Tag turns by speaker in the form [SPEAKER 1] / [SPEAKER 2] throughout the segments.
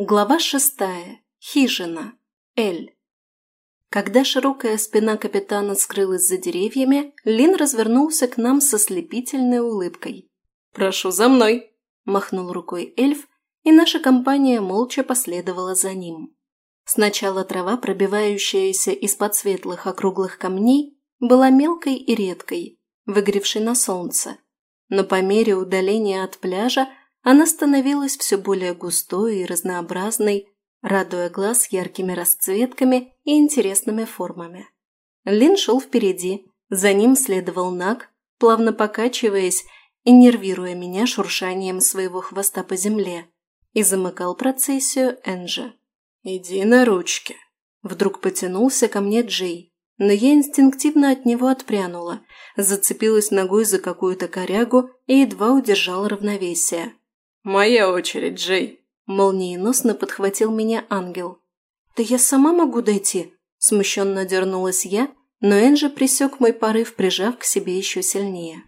[SPEAKER 1] Глава шестая. Хижина. Эль. Когда широкая спина капитана скрылась за деревьями, Лин развернулся к нам со слепительной улыбкой.
[SPEAKER 2] «Прошу за мной!»
[SPEAKER 1] – махнул рукой эльф, и наша компания молча последовала за ним. Сначала трава, пробивающаяся из-под светлых округлых камней, была мелкой и редкой, выгревшей на солнце. Но по мере удаления от пляжа – она становилась все более густой и разнообразной, радуя глаз яркими расцветками и интересными формами. Лин шел впереди, за ним следовал Нак, плавно покачиваясь и нервируя меня шуршанием своего хвоста по земле, и замыкал процессию Энджи.
[SPEAKER 2] «Иди на ручки!»
[SPEAKER 1] Вдруг потянулся ко мне Джей, но я инстинктивно от него отпрянула, зацепилась ногой за какую-то корягу и едва удержала равновесие.
[SPEAKER 2] «Моя очередь, Джей!»
[SPEAKER 1] Молниеносно подхватил меня ангел. «Да я сама могу дойти!» Смущенно дернулась я, но Энджи присек мой порыв, прижав к себе еще сильнее.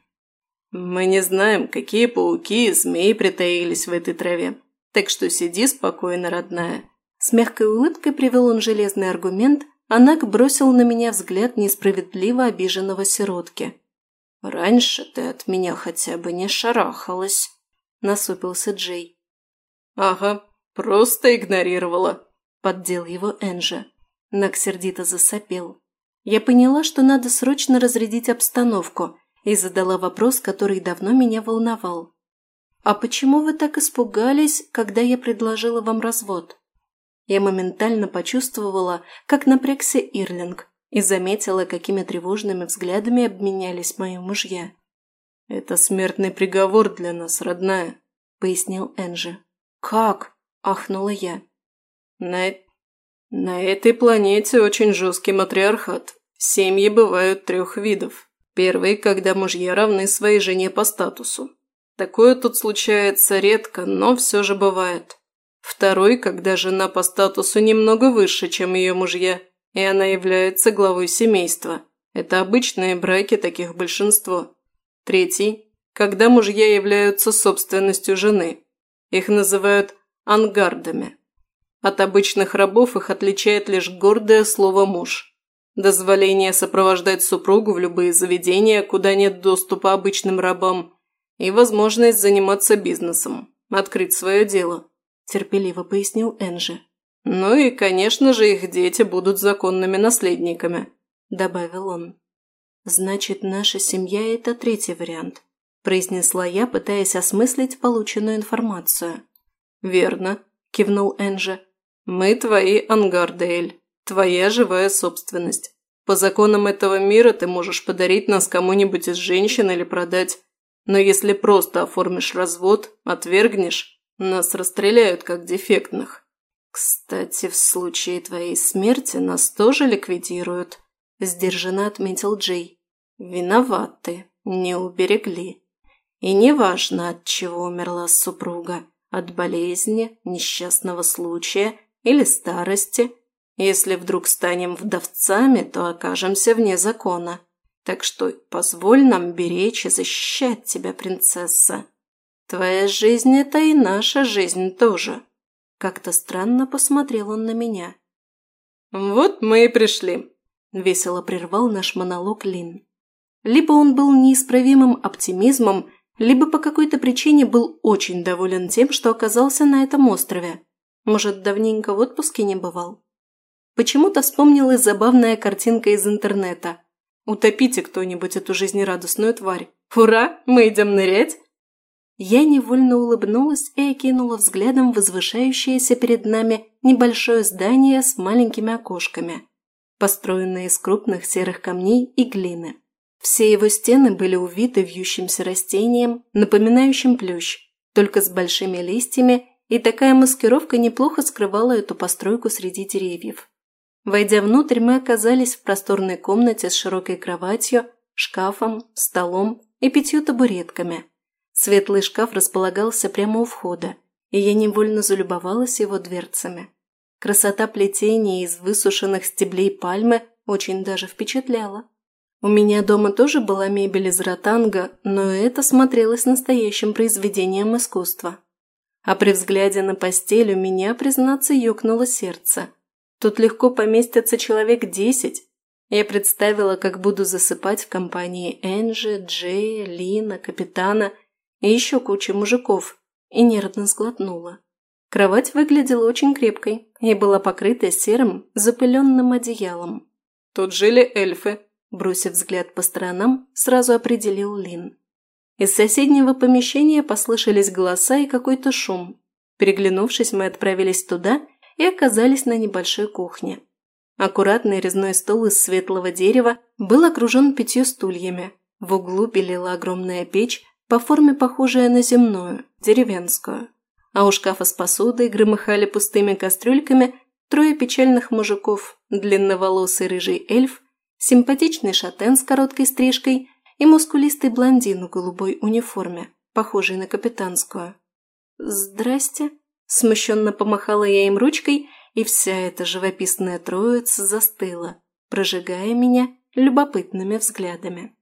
[SPEAKER 2] «Мы не знаем, какие пауки и змеи притаились в этой траве, так что сиди спокойно, родная».
[SPEAKER 1] С мягкой улыбкой привел он железный аргумент, а Нак бросил на меня взгляд несправедливо обиженного сиротки.
[SPEAKER 2] «Раньше ты от меня хотя бы не шарахалась» насупился Джей. «Ага, просто игнорировала», – поддел его Энджи.
[SPEAKER 1] Нак сердито засопел. Я поняла, что надо срочно разрядить обстановку, и задала вопрос, который давно меня волновал. «А почему вы так испугались, когда я предложила вам развод?» Я моментально почувствовала, как напрягся Ирлинг, и заметила, какими тревожными взглядами обменялись мои мужья.
[SPEAKER 2] Это смертный приговор для нас, родная», – пояснил Энджи.
[SPEAKER 1] «Как?» – ахнула я.
[SPEAKER 2] «На... Э, на этой планете очень жесткий матриархат. Семьи бывают трех видов. Первый, когда мужья равны своей жене по статусу. Такое тут случается редко, но все же бывает. Второй, когда жена по статусу немного выше, чем ее мужья, и она является главой семейства. Это обычные браки, таких большинство. Третий – когда мужья являются собственностью жены. Их называют ангардами. От обычных рабов их отличает лишь гордое слово «муж». Дозволение сопровождать супругу в любые заведения, куда нет доступа обычным рабам, и возможность заниматься бизнесом, открыть свое дело, терпеливо пояснил Энжи. «Ну и, конечно же, их дети будут законными наследниками», – добавил он.
[SPEAKER 1] «Значит, наша семья – это третий вариант», – произнесла я, пытаясь осмыслить полученную информацию.
[SPEAKER 2] «Верно», – кивнул Энджи. «Мы твои, Ангардейль. Твоя живая собственность. По законам этого мира ты можешь подарить нас кому-нибудь из женщин или продать. Но если просто оформишь развод, отвергнешь, нас расстреляют как дефектных. Кстати, в случае твоей смерти нас тоже ликвидируют», Сдержанно отметил Джей. Виноваты, не уберегли. И неважно, от чего умерла супруга. От болезни, несчастного случая или старости. Если вдруг станем вдовцами, то окажемся вне закона. Так что позволь нам беречь и защищать тебя, принцесса. Твоя жизнь – это и наша жизнь тоже. Как-то странно посмотрел он на меня. Вот мы и пришли весело прервал наш монолог Лин. Либо он был неисправимым оптимизмом, либо по какой-то причине был очень доволен тем, что оказался на этом острове. Может, давненько в отпуске не бывал. Почему-то вспомнилась забавная картинка из интернета. «Утопите кто-нибудь эту жизнерадостную тварь! Ура! Мы идем нырять!» Я невольно улыбнулась и окинула взглядом возвышающееся перед нами небольшое здание с маленькими окошками – построенные из крупных серых камней и глины. Все его стены были увиты вьющимся растением, напоминающим плющ, только с большими листьями, и такая маскировка неплохо скрывала эту постройку среди деревьев. Войдя внутрь, мы оказались в просторной комнате с широкой кроватью, шкафом, столом и пятью табуретками. Светлый шкаф располагался прямо у входа, и я невольно залюбовалась его дверцами. Красота плетения из высушенных стеблей пальмы очень даже впечатляла. У меня дома тоже была мебель из ротанга, но это смотрелось настоящим произведением искусства.
[SPEAKER 1] А при взгляде на постель у меня, признаться, ёкнуло сердце. Тут легко поместится человек десять. Я представила, как буду засыпать в компании Энджи, Джея, Лина, Капитана и еще кучи мужиков, и нервно сглотнула. Кровать выглядела очень крепкой и была покрыта серым, запыленным одеялом.
[SPEAKER 2] «Тут жили эльфы», – бросив взгляд по сторонам, сразу определил Лин.
[SPEAKER 1] Из соседнего помещения послышались голоса и какой-то шум. Переглянувшись, мы отправились туда и оказались на небольшой кухне. Аккуратный резной стол из светлого дерева был окружен пятью стульями. В углу белела огромная печь, по форме похожая на земную, деревенскую а у шкафа с посудой громыхали пустыми кастрюльками трое печальных мужиков, длинноволосый рыжий эльф, симпатичный шатен с короткой стрижкой и мускулистый блондин в голубой униформе, похожий на капитанскую. «Здрасте», – смущенно помахала я им ручкой, и вся эта живописная троица застыла, прожигая меня любопытными взглядами.